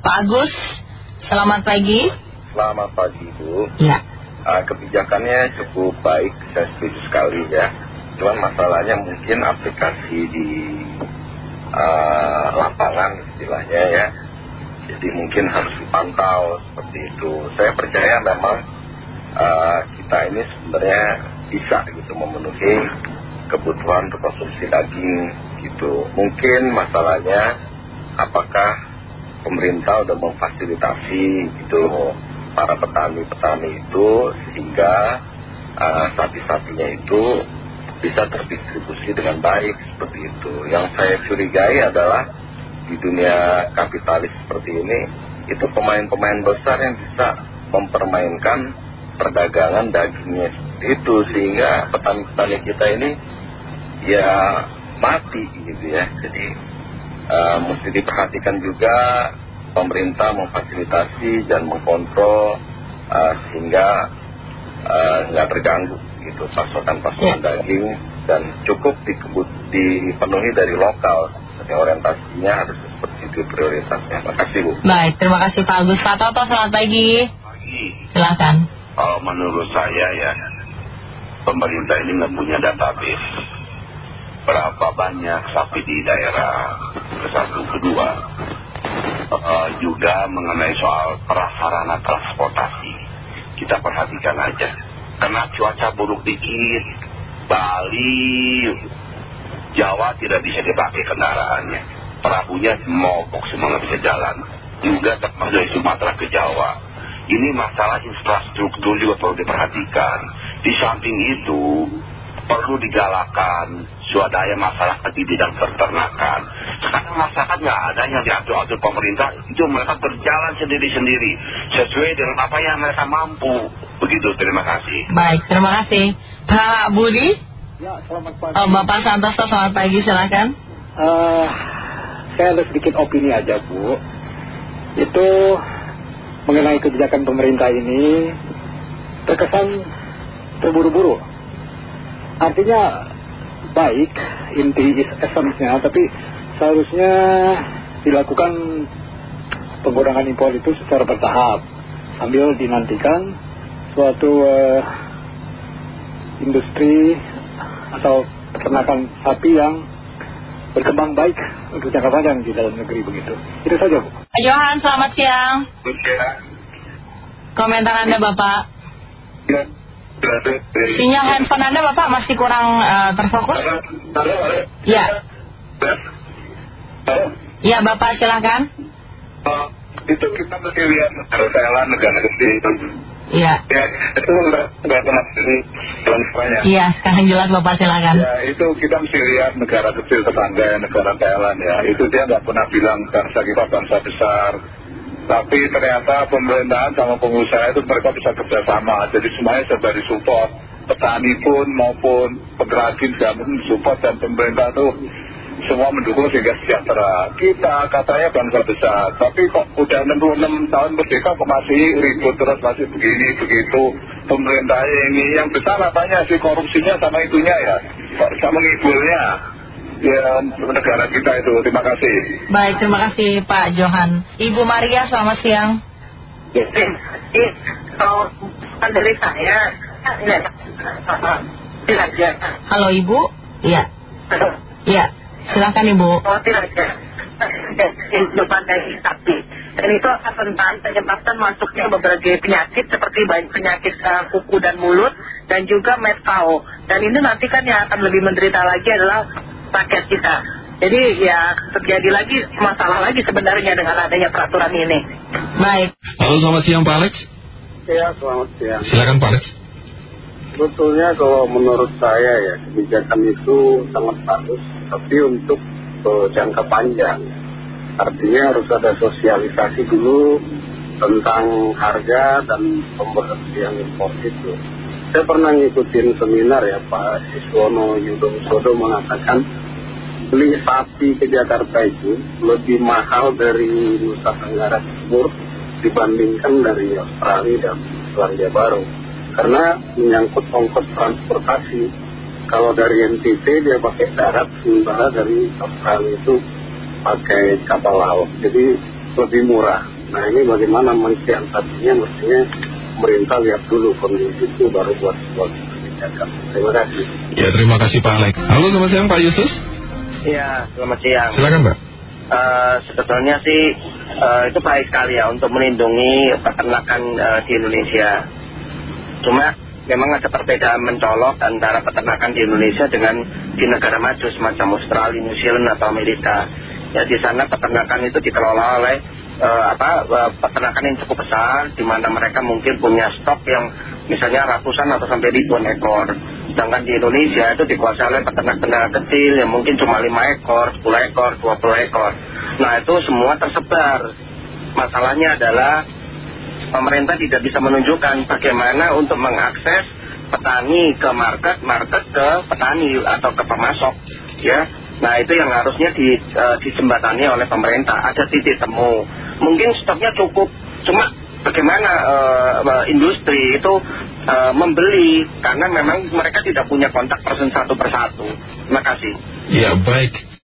Pak Agus, selamat pagi. Selamat pagi Bu. Ya. Uh, kebijakannya cukup baik, saya setuju sekali ya. Cuman masalahnya mungkin aplikasi di uh, lapangan istilahnya ya. Jadi mungkin harus dipantau seperti itu. Saya percaya memang uh, kita ini sebenarnya bisa gitu memenuhi kebutuhan untuk konsumsi daging gitu. Mungkin masalahnya apakah pemerintah sudah memfasilitasi gitu para petani-petani itu sehingga uh, sapi-sapinya itu bisa terdistribusi dengan baik seperti itu. Yang saya curigai adalah di dunia kapitalis seperti ini itu pemain-pemain besar yang bisa mempermainkan perdagangan dagingnya itu sehingga petani-petani kita ini ya mati gitu ya. Jadi uh, mesti diperhatikan juga pemerintah memfasilitasi dan mengkontrol uh, sehingga uh, nggak terganggu gitu pasokan-pasokan daging dan cukup dipenuhi dari lokal. Jadi orientasinya harus seperti itu prioritasnya. Terima kasih Bu. Baik, terima kasih Pak Agus. Pak Toto, selamat pagi. Pagi. Silakan. Oh, menurut saya ya, pemerintah ini nggak punya database. Berapa banyak sapi di daerah satu kedua uh, juga mengenai soal prasarana transportasi. Kita perhatikan aja. Karena cuaca buruk dikit, Bali, Jawa tidak bisa dipakai kendaraannya. Perahunya mogok semua nggak bisa jalan. Juga termasuk dari Sumatera ke Jawa. Ini masalah infrastruktur juga perlu diperhatikan. Di samping itu, perlu digalakan swadaya masyarakat di bidang peternakan. Sekarang masyarakat nggak ada yang diatur-atur pemerintah, itu mereka berjalan sendiri-sendiri sesuai dengan apa yang mereka mampu. Begitu, terima kasih. Baik, terima kasih. Pak Budi? Ya, selamat pagi. Oh, Bapak Santoso, selamat pagi, silakan. Uh, saya ada sedikit opini aja, Bu. Itu mengenai kebijakan pemerintah ini terkesan terburu-buru. Artinya baik inti essence-nya tapi seharusnya dilakukan pengurangan impor itu secara bertahap sambil dinantikan suatu uh, industri atau peternakan sapi yang berkembang baik untuk jangka panjang di dalam negeri begitu. Itu saja Bu. Johan, selamat siang. Komentar Anda Bapak. Ya. Sinyal handphone Anda Bapak masih kurang uh, terfokus? Ya. Ya Bapak silakan. Itu kita mesti lihat Thailand, negara kecil. Iya. Ya, itu nggak pernah transfernya. Iya, sekarang jelas Bapak silakan. Ya, itu kita mesti lihat negara kecil tetangga negara Thailand ya. Itu dia nggak pernah bilang bangsa kita bangsa besar. Tapi ternyata pemerintahan sama pengusaha itu mereka bisa kerjasama. Jadi semuanya serba disupport. Petani pun maupun pengrajin juga support dan pemerintah tuh semua mendukung sehingga sejahtera. Kita katanya bangsa besar, tapi kok udah 66 tahun merdeka kok masih ribut terus masih begini begitu. Pemerintah ini yang besar apanya sih korupsinya sama itunya ya, sama ngibulnya. Ya negara kita itu, terima kasih. Baik, terima kasih Pak Johan. Ibu Maria, selamat siang. Ya, kalau bukan dari saya, tidak aja. Halo Ibu? Iya. Iya, silakan Ibu. Oh, tidak aja. Kehidupan dari sapi. Dan itu akan rentan menyebabkan masuknya berbagai penyakit seperti banyak penyakit uh, kuku dan mulut dan juga metau. Dan ini nanti kan yang akan lebih menderita lagi adalah rakyat kita. Jadi ya terjadi lagi masalah lagi sebenarnya dengan adanya peraturan ini. Baik. Halo selamat siang Pak Alex. Ya, selamat siang. Silakan Pak Alex. Sebetulnya kalau menurut saya ya kebijakan itu sangat bagus, tapi untuk uh, jangka panjang. Artinya harus ada sosialisasi dulu tentang harga dan pemberhentian impor itu. Saya pernah ngikutin seminar ya Pak Iswono Yudo Sodo mengatakan beli sapi ke Jakarta itu lebih mahal dari Nusa Tenggara Timur dibandingkan dari Australia dan Selandia Baru karena menyangkut ongkos transportasi kalau dari NTT dia pakai darat sementara dari Australia itu pakai kapal laut jadi lebih murah. Nah ini bagaimana mensiasatinya mestinya pemerintah lihat dulu kondisi itu baru buat buat kebijakan. Terima kasih. Ya terima kasih Pak Alek. Halo selamat siang Pak Yusuf. Iya, selamat siang. Silakan Pak. Uh, sebetulnya sih uh, itu baik sekali ya untuk melindungi peternakan uh, di Indonesia. Cuma memang ada perbedaan mencolok antara peternakan di Indonesia dengan di negara maju semacam Australia, New Zealand atau Amerika. Ya di sana peternakan itu dikelola oleh apa, peternakan yang cukup besar, di mana mereka mungkin punya stok yang misalnya ratusan atau sampai ribuan ekor. Sedangkan di Indonesia itu dikuasai oleh peternak-peternak kecil yang mungkin cuma 5 ekor, 10 ekor, 20 ekor. Nah itu semua tersebar. Masalahnya adalah pemerintah tidak bisa menunjukkan bagaimana untuk mengakses petani ke market, market ke petani atau ke pemasok. Ya. Nah itu yang harusnya di, uh, dijembatani oleh pemerintah. Ada titik temu. Mungkin stoknya cukup, cuma bagaimana uh, industri itu uh, membeli karena memang mereka tidak punya kontak person satu persatu. Terima kasih. Ya baik.